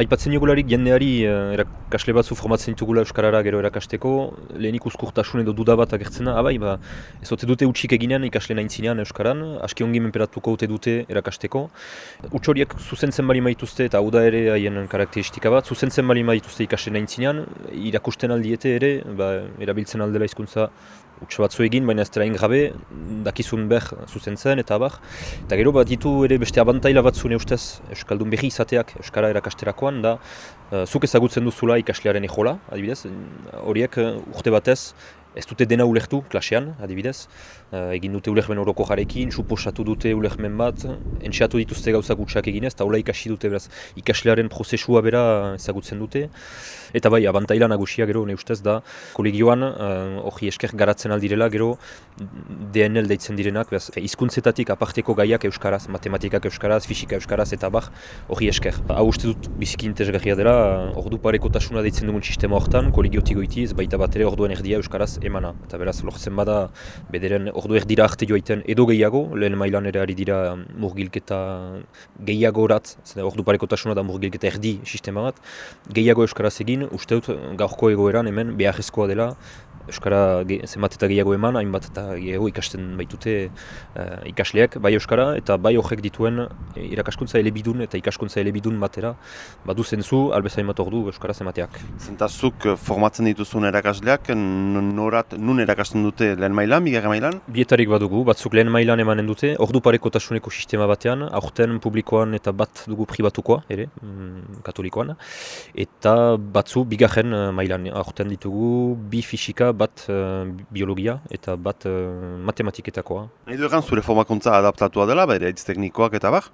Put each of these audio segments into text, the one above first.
aipatzen jogularik jendeari uh, erakasle batzu formatzen ditugula Euskarara gero erakasteko, lehenik uzkurtasun edo duda bat agertzen da, abai, ba, ez ote dute utxik eginen ikasle naintzinean Euskaran, aski ongi menperatuko ote dute erakasteko. Utxoriek zuzentzen bali maituzte eta hau da ere haien karakteristika bat, zuzentzen bali maituzte ikasle naintzinean, irakusten aldiete ere, ba, erabiltzen aldela hizkuntza utx batzu egin, baina ez dela ingrabe, dakizun behar zuzentzen eta abar. Eta gero bat ditu ere beste abantaila batzune ustez Euskaldun berri izateak Euskara erakasterakoan, da uh, zuk ezagutzen duzula ikaslearen ejola, adibidez, horiek uh, urte batez ez dute dena ulertu klasean, adibidez. Uh, egin dute ulermen horoko jarekin, suposatu dute ulermen bat, entxeatu dituzte gauzak gutxak eginez, eta hola ikasi dute beraz ikaslearen prozesua bera ezagutzen dute. Eta bai, abantaila nagusia gero, ne ustez da, kolegioan hori uh, esker garatzen aldirela gero DNL deitzen direnak, beraz, izkuntzetatik aparteko gaiak euskaraz, matematikak euskaraz, fisika euskaraz, eta bar hori esker. Hau uste dut biziki interesgarria dela, ordu pareko tasuna deitzen dugun sistema hortan, kolegiotik goitiz, baita bat ere orduan erdia euskaraz emana. Eta beraz, lortzen bada, bederen ordu erdira arte joaiten edo gehiago, lehen mailan ere ari dira murgilketa gehiago horat, ordu pareko tasuna da murgilketa erdi sistema bat, gehiago euskaraz egin, uste dut gaurko egoeran hemen beharrezkoa dela, Euskara zenbat eta gehiago eman, hainbat eta gehiago ikasten baitute uh, ikasleak, bai Euskara eta bai horrek dituen irakaskuntza elebidun eta ikaskuntza elebidun batera, badu zentzu, albezain bat ordu Euskara zemateak. Zentazuk formatzen dituzun erakasleak, norat, nun erakasten dute lehen mailan, bigarren mailan? Bietarik badugu, batzuk lehen mailan emanen dute, ordu pareko tasuneko sistema batean, aurten publikoan eta bat dugu pribatukoa, ere, mm, katolikoan, eta batzu bigarren mailan, aurten ditugu bi fisika, bat uh, biologia eta bat uh, matematiketakoa. Nahi du egan zure formakuntza adaptatua dela, hitz teknikoak eta bar?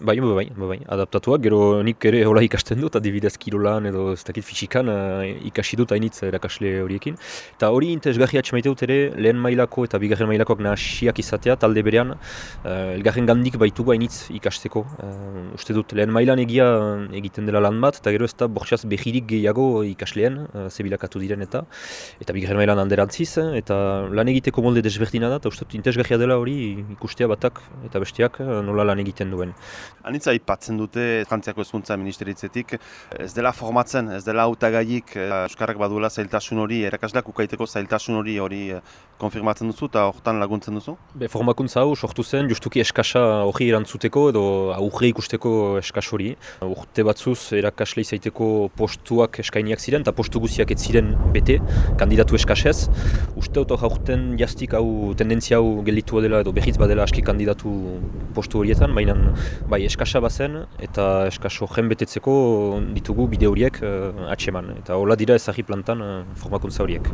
Bai, bai, bai, bai, adaptatuak, gero nik ere hola ikasten dut, adibidez kirolan edo ez dakit fisikan uh, ikasi dut hainitz erakasle horiekin. Eta hori interesgarri atxemaite dut ere lehen mailako eta bigarren mailakoak nahasiak izatea talde berean uh, elgarren gandik baitugu hainitz ikasteko. Uh, uste dut lehen mailan egia egiten dela lan bat eta gero ez da borxaz behirik gehiago ikasleen, uh, zebilakatu diren eta eta bigarren mailan alderantziz eta lan egiteko molde desberdina da eta uste dut interesgarria dela hori ikustea batak eta besteak nola lan egiten duen. Anitza ipatzen dute Frantziako hezkuntza ministeritzetik ez dela formatzen, ez dela hautagaiik eh, Euskarrak baduela zailtasun hori, erakasleak ukaiteko zailtasun hori hori eh, konfirmatzen duzu eta hortan laguntzen duzu? Be, formakuntza hau sortu zen justuki eskasa hori erantzuteko edo aurre ikusteko eskas hori. Urte batzuz erakasle izaiteko postuak eskainiak ziren eta postu guziak ez ziren bete, kandidatu eskasez. Uste dut aurten jaztik hau tendentzia hau gelditu dela edo behitz badela aski kandidatu postu horietan, baina bai eskasa bazen eta eskaso jen betetzeko ditugu bide horiek uh, atseman. Eta hola dira ezagri plantan uh, formakuntza horiek.